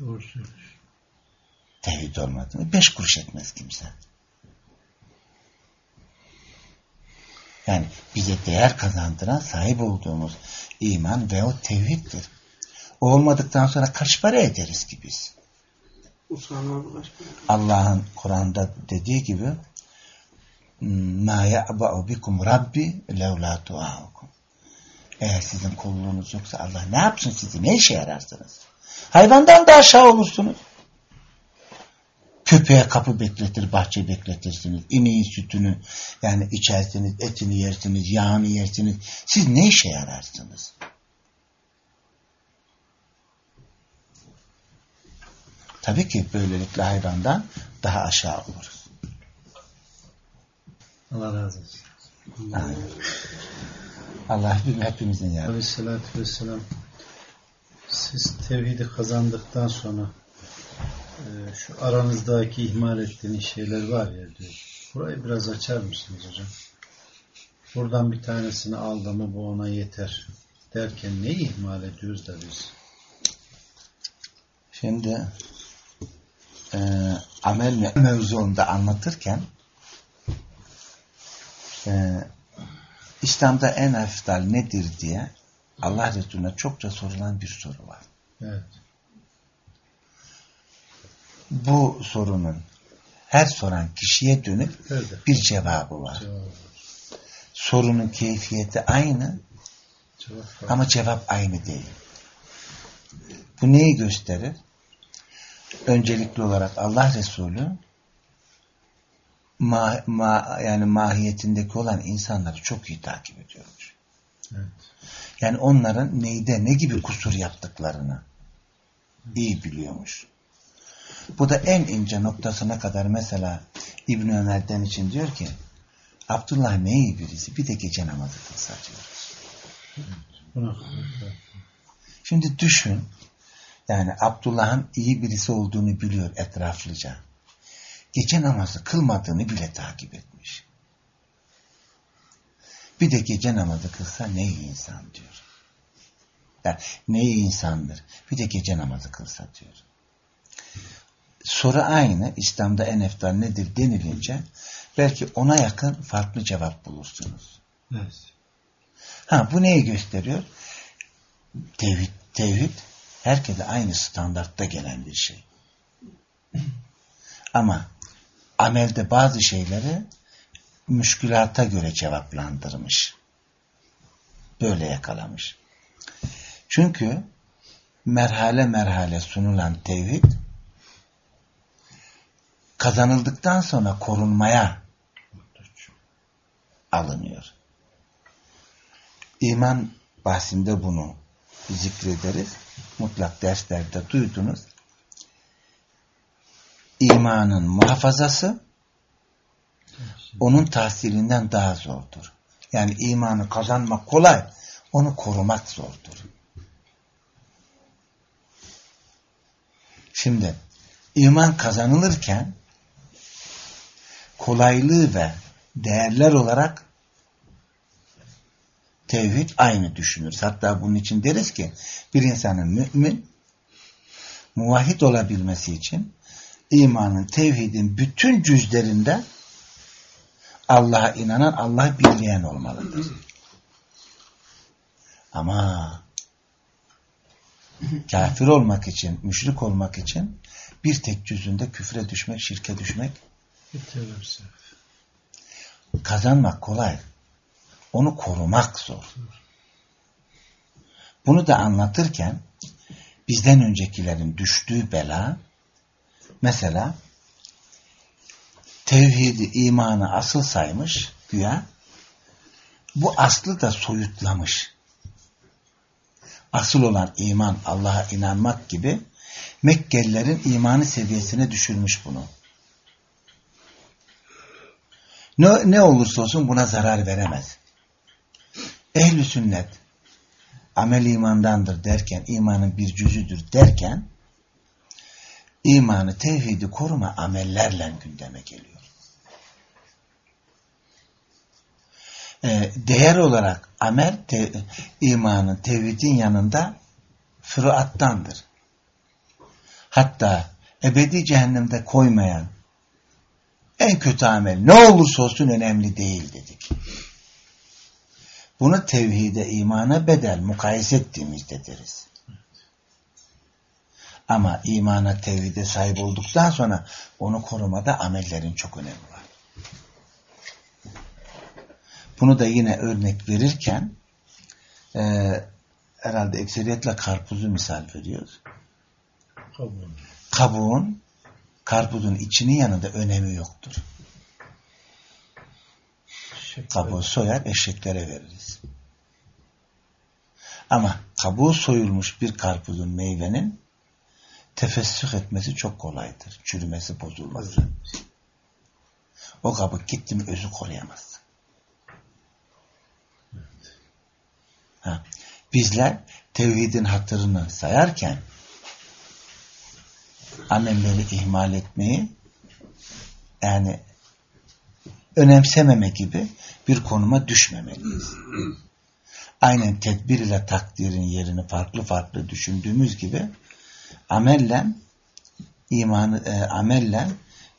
Doğru söylüyorsun. Tevhid olmadı mı beş kuruş etmez kimse. Yani bize değer kazandıran sahip olduğumuz iman ve o tevhiddir. O olmadıktan sonra kaç para ederiz ki biz? Allah'ın Kur'an'da dediği gibi ma ya'ba'u bikum rabbi levla du'aukum. Eğer sizin kulluğunuz yoksa Allah ne yapsın sizi? Ne işe yararsınız? Hayvandan da aşağı olursunuz. Köpeğe kapı bekletir, bahçe bekletirsiniz. İneğin sütünü yani içersiniz, etini yersiniz, yağını yersiniz. Siz ne işe yararsınız? Tabii ki böylelikle hayvandan daha aşağı oluruz. Allah razı olsun. Amin. Allah hepimizin yardımcısı. Aleyhissalatü vesselam siz tevhidi kazandıktan sonra şu aranızdaki ihmal ettiğiniz şeyler var ya diyor. Burayı biraz açar mısınız hocam? Buradan bir tanesini aldı mı bu ona yeter derken neyi ihmal ediyoruz da biz? Şimdi e, amel mevzuunda anlatırken e, İslam'da en eftal nedir diye Allah Resulüne çokça sorulan bir soru var. Evet. Bu sorunun her soran kişiye dönüp Evet. bir cevabı var. Cevap, Sorunun keyfiyeti aynı cevap ama cevap aynı değil. Bu neyi gösterir? Öncelikli olarak Allah Resulü ma, ma, yani mahiyetindeki olan insanları çok iyi takip ediyormuş. Evet. Yani onların neyde ne gibi kusur yaptıklarını iyi biliyormuş. Bu da en ince noktasına kadar mesela İbn Ömer'den için diyor ki Abdullah ne iyi birisi bir de gece namazı kılsa diyor. Buna kadar. Şimdi düşün yani Abdullah'ın iyi birisi olduğunu biliyor etraflıca. Gece namazı kılmadığını bile takip etmiş. Bir de gece namazı kılsa ne iyi insan diyor. Yani ne iyi insandır. Bir de gece namazı kılsa diyor. Soru aynı. İslam'da en eftal nedir denilince belki ona yakın farklı cevap bulursunuz. Evet. Ha bu neyi gösteriyor? Tevhid, tevhid herkese aynı standartta gelen bir şey. Ama amelde bazı şeyleri müşkülata göre cevaplandırmış. böyle yakalamış. Çünkü merhale merhale sunulan tevhid kazanıldıktan sonra korunmaya alınıyor. İman bahsinde bunu zikrederiz. Mutlak derslerde duydunuz. İmanın muhafazası onun tahsilinden daha zordur. Yani imanı kazanmak kolay, onu korumak zordur. Şimdi iman kazanılırken kolaylığı ve değerler olarak tevhid aynı düşünürüz. Hatta bunun için deriz ki bir insanın mümin muvahhid olabilmesi için imanın, tevhidin bütün cüzlerinde Allah'a inanan, Allah'ı bilmeyen olmalıdır. Ama kafir olmak için, müşrik olmak için bir tek cüzünde küfre düşmek, şirke düşmek kazanmak kolay. Onu korumak zor. Bunu da anlatırken bizden öncekilerin düştüğü bela mesela tevhidi, imanı asıl saymış güya bu aslı da soyutlamış. Asıl olan iman, Allah'a inanmak gibi Mekkelilerin imanı seviyesine düşürmüş bunu. Ne, ne olursa olsun buna zarar veremez. Ehli sünnet amel imandandır derken, imanın bir cüzüdür derken imanı, tevhidi koruma amellerle gündeme geliyor. Ee, değer olarak amel te, imanın, tevhidin yanında füruattandır. Hatta ebedi cehennemde koymayan en kötü amel ne olursa olsun önemli değil dedik. Bunu tevhide, imana bedel, mukayese ettiğimizde deriz. Ama imana, tevhide sahip olduktan sonra onu korumada amellerin çok önemi var. Bunu da yine örnek verirken e, herhalde ekseriyetle karpuzu misal veriyoruz. Kabuğun. Kabuğun karpuzun içinin yanında önemi yoktur. Kabuğu soyar eşeklere veririz. Ama kabuğu soyulmuş bir karpuzun meyvenin tefessüh etmesi çok kolaydır. Çürümesi, bozulması. O kabuk gitti mi özü koruyamaz. Ha. Bizler tevhidin hatırını sayarken amelleri ihmal etmeyi yani önemsememe gibi bir konuma düşmemeliyiz. Aynen tedbir ile takdirin yerini farklı farklı düşündüğümüz gibi amelle imanı e, amelle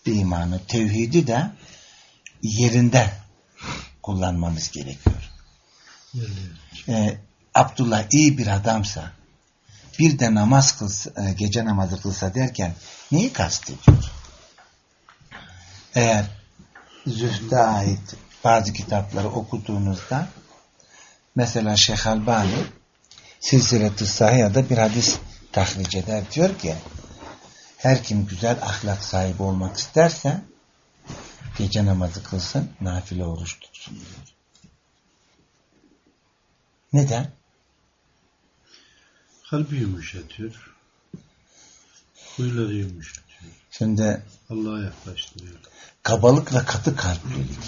imanı tevhidi de yerinde kullanmamız gerekiyor. Ee, Abdullah iyi bir adamsa bir de namaz kılsa, e, gece namazı kılsa derken neyi kastediyor? Eğer zühde ait bazı kitapları okuduğunuzda mesela Şeyh Albani Silsilet-i Sahiha'da bir hadis tahric eder. Diyor ki her kim güzel ahlak sahibi olmak isterse gece namazı kılsın, nafile oruç tutsun diyor. Neden? Kalbi yumuşatıyor. Huyları yumuşatıyor. Şimdi Allah'a yaklaştırıyor. Kabalık ve katı kalplilik.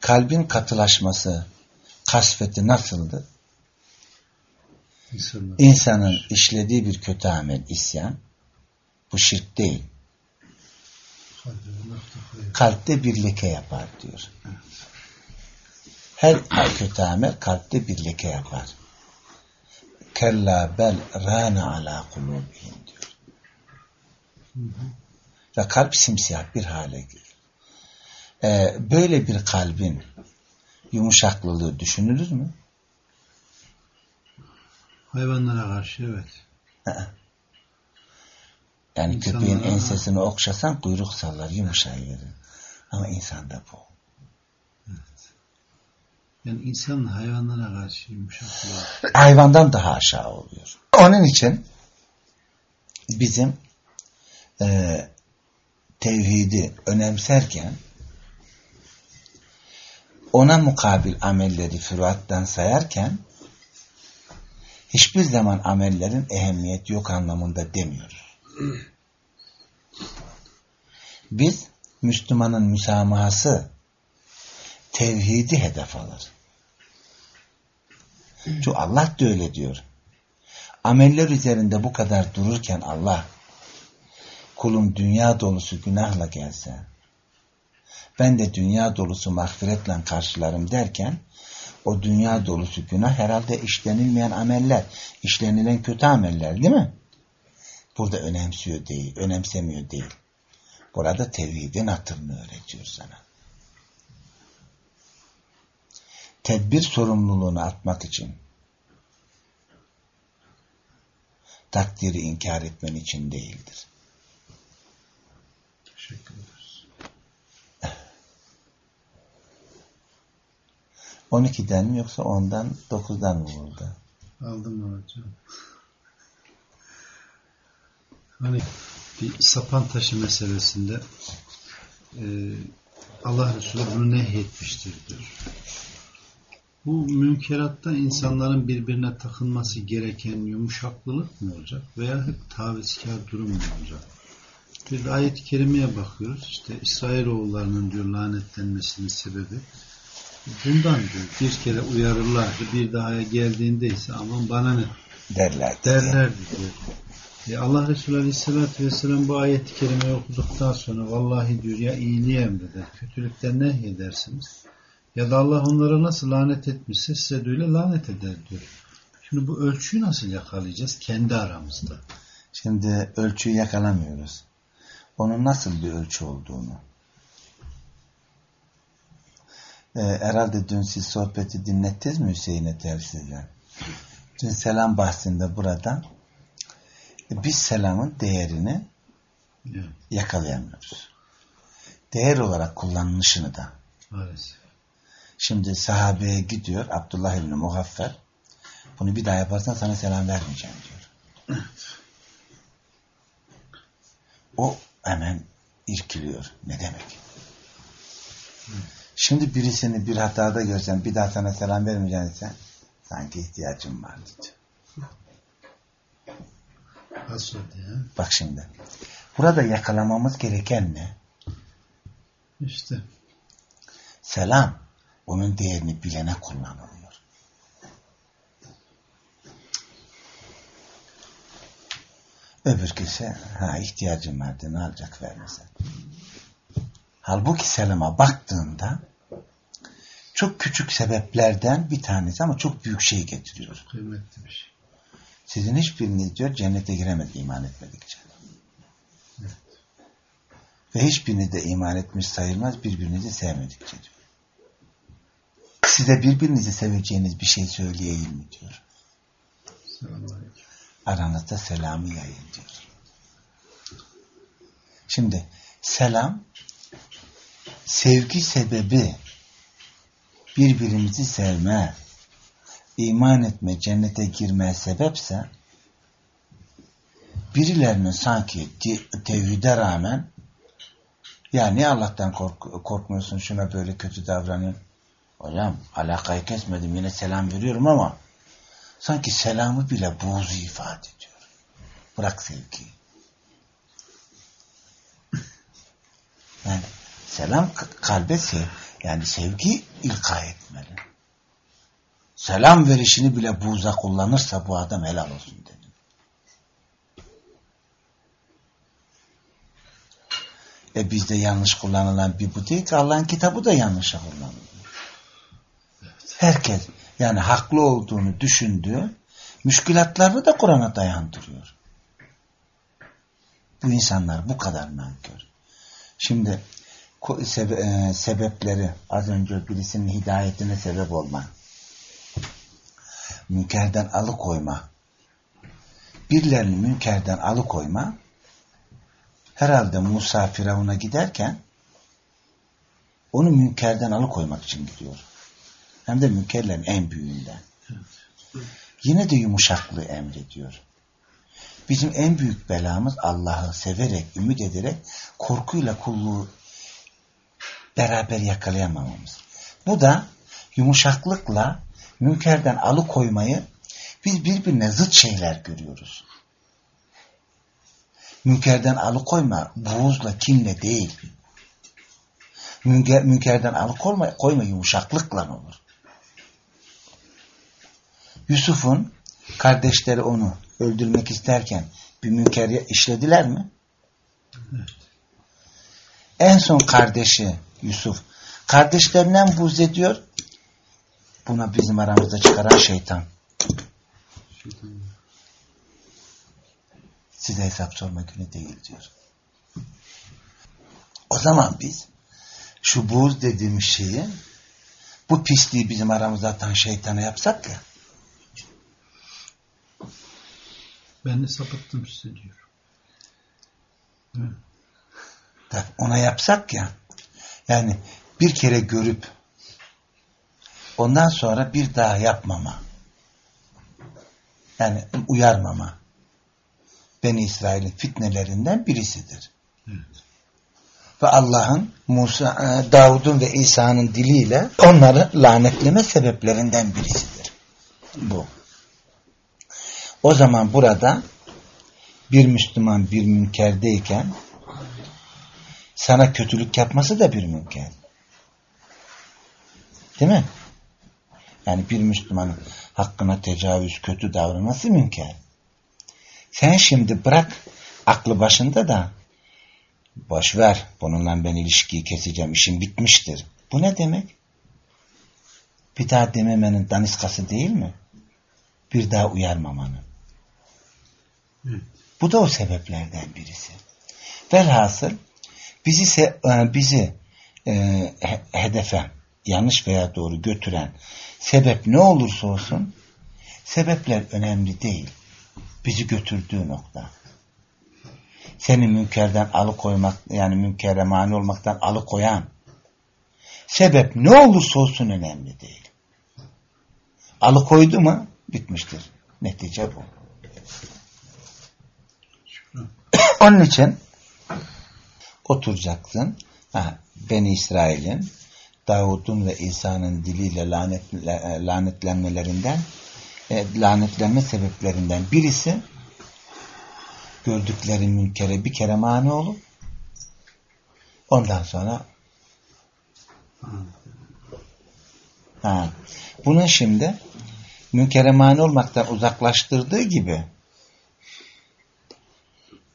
Kalbin katılaşması, kasveti nasıldı? İnsanlar. İnsanın işlediği bir kötü amel, isyan. Bu şirk değil. Kalpte bir leke yapar diyor. Her kötü amel kalpte bir leke yapar. Kella bel râne alâ kulûbihim diyor. Ve kalp simsiyah bir hale gelir. Ee, böyle bir kalbin yumuşaklılığı düşünülür mü? Hayvanlara karşı evet. Yani İnsanlara köpeğin ensesini okşasan kuyruk sallar, yumuşayır. Ama insanda bu. Yani insanın hayvanlara karşı yumuşaklığı. Hayvandan daha aşağı oluyor. Onun için bizim e, tevhidi önemserken ona mukabil amelleri füruattan sayarken hiçbir zaman amellerin ehemmiyeti yok anlamında demiyoruz. Biz Müslümanın müsamahası tevhidi hedef alır. Çünkü Allah da öyle diyor. Ameller üzerinde bu kadar dururken Allah kulum dünya dolusu günahla gelse ben de dünya dolusu mağfiretle karşılarım derken o dünya dolusu günah herhalde işlenilmeyen ameller, işlenilen kötü ameller değil mi? Burada önemsiyor değil, önemsemiyor değil. Burada tevhidin hatırını öğretiyor sana. Tedbir sorumluluğunu atmak için takdiri inkar etmen için değildir. Teşekkür ederiz. 12'den mi yoksa 10'dan 9'dan mı burada? Aldım hocam? Hani bir sapan taşı meselesinde e, Allah Resulü bunu nehyetmiştir diyor. Bu münkeratta insanların birbirine takılması gereken yumuşaklılık mı olacak veya hep tavizkar durum mu olacak? Bir ayet-i kerimeye bakıyoruz. İşte İsrailoğullarının diyor lanetlenmesinin sebebi bundan diyor. Bir kere uyarırlardı. Bir daha geldiğinde ise aman bana ne derler. derlerdi diyor. E Allah Resulü Aleyhisselatü Vesselam bu ayet-i kerimeyi okuduktan sonra vallahi diyor ya iyiliği emreder, kötülükten nehyedersiniz. Ya da Allah onlara nasıl lanet etmişse size de öyle lanet eder diyor. Şimdi bu ölçüyü nasıl yakalayacağız? Kendi aramızda. Şimdi ölçüyü yakalamıyoruz. Onun nasıl bir ölçü olduğunu. Ee, herhalde dün siz sohbeti dinlettiniz mi Hüseyin'e telsizle? Dün selam bahsinde burada biz selamın değerini Evet. yakalayamıyoruz. Değer olarak kullanılışını da. Maalesef. Şimdi sahabeye gidiyor Abdullah İbni Muhaffer bunu bir daha yaparsan sana selam vermeyeceğim diyor. O hemen irkiliyor. Ne demek? Şimdi birisini bir hatada görsen bir daha sana selam vermeyeceğim desen sanki ihtiyacım var diyor. Ya. Bak şimdi. Burada yakalamamız gereken ne? İşte. Selam onun değerini bilene kullanılıyor. Öbürküsü ha ihtiyacım vardı ne alacak vermesen. Halbuki selama baktığında çok küçük sebeplerden bir tanesi ama çok büyük şey getiriyor. Kıymetli bir şey. Sizin hiçbiriniz diyor cennete giremedi iman etmedikçe. Evet. Ve hiçbirini de iman etmiş sayılmaz birbirinizi sevmedikçe diyor. Size birbirinizi seveceğiniz bir şey söyleyeyim mi diyor. Aranızda selamı yayın diyor. Şimdi selam sevgi sebebi birbirimizi sevme, iman etme, cennete girmeye sebepse birilerinin sanki te- tevhide rağmen ya niye Allah'tan kork korkmuyorsun şuna böyle kötü davranıyorsun? Hocam alakayı kesmedim yine selam veriyorum ama sanki selamı bile buğzu ifade ediyor. Bırak sevgiyi. Yani selam kalbe sev, yani sevgi ilka etmeli. Selam verişini bile buğza kullanırsa bu adam helal olsun dedim. E bizde yanlış kullanılan bir bu değil ki Allah'ın kitabı da yanlış kullanılıyor. Herkes yani haklı olduğunu düşündüğü müşkülatlarını da Kur'an'a dayandırıyor. Bu insanlar bu kadar nankör. Şimdi sebe- e, sebepleri az önce birisinin hidayetine sebep olma, münkerden alıkoyma, birilerini münkerden alıkoyma, herhalde Musa Firavun'a giderken onu münkerden alıkoymak için gidiyor. Hem de münkerlerin en büyüğünden. Yine de yumuşaklığı emrediyor. Bizim en büyük belamız Allah'ı severek, ümit ederek korkuyla kulluğu beraber yakalayamamamız. Bu da yumuşaklıkla münkerden alıkoymayı biz birbirine zıt şeyler görüyoruz. Münkerden alıkoyma buğuzla, kinle değil. Münker, münkerden alıkoyma koyma yumuşaklıkla olur. Yusuf'un kardeşleri onu öldürmek isterken bir münker işlediler mi? Evet. En son kardeşi Yusuf kardeşlerinden buz ediyor. Buna bizim aramızda çıkaran şeytan. Size hesap sorma günü değil diyor. O zaman biz şu buz dediğimiz şeyi bu pisliği bizim aramızda atan şeytana yapsak ya Ben de sapıttım size diyor. Evet. Ona yapsak ya yani bir kere görüp ondan sonra bir daha yapmama yani uyarmama Beni İsrail'in fitnelerinden birisidir. Evet. Ve Allah'ın Musa, e, Davud'un ve İsa'nın diliyle onları lanetleme sebeplerinden birisidir. Bu. O zaman burada bir Müslüman bir münkerdeyken sana kötülük yapması da bir münker. Değil mi? Yani bir Müslümanın hakkına tecavüz, kötü davranması münker. Sen şimdi bırak aklı başında da boş ver bununla ben ilişkiyi keseceğim işim bitmiştir. Bu ne demek? Bir daha dememenin daniskası değil mi? Bir daha uyarmamanın. Bu da o sebeplerden birisi. Velhasıl bizi se e, bizi e, he hedefe yanlış veya doğru götüren sebep ne olursa olsun sebepler önemli değil. Bizi götürdüğü nokta. Seni münkerden alıkoymak yani münkere mani olmaktan alıkoyan sebep ne olursa olsun önemli değil. Alıkoydu mu bitmiştir. Netice bu. Onun için oturacaksın. Ha, ben İsrail'in Davud'un ve İsa'nın diliyle lanetle, lanetlenmelerinden e, lanetlenme sebeplerinden birisi gördükleri münkere bir kere mani olup ondan sonra ha, bunun şimdi münkere mani olmaktan uzaklaştırdığı gibi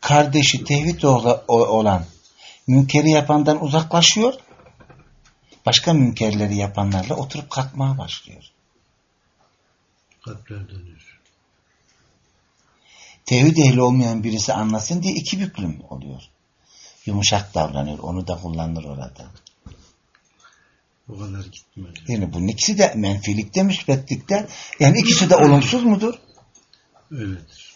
kardeşi tevhid olan münkeri yapandan uzaklaşıyor başka münkerleri yapanlarla oturup kalkmaya başlıyor. Kalpler dönüyor. Tevhid ehli olmayan birisi anlasın diye iki büklüm oluyor. Yumuşak davranıyor. Onu da kullanır orada. O kadar gitmedi. Yani bunun ikisi de menfilikte, müsbetlikte. Yani ikisi de olumsuz mudur? Öyledir.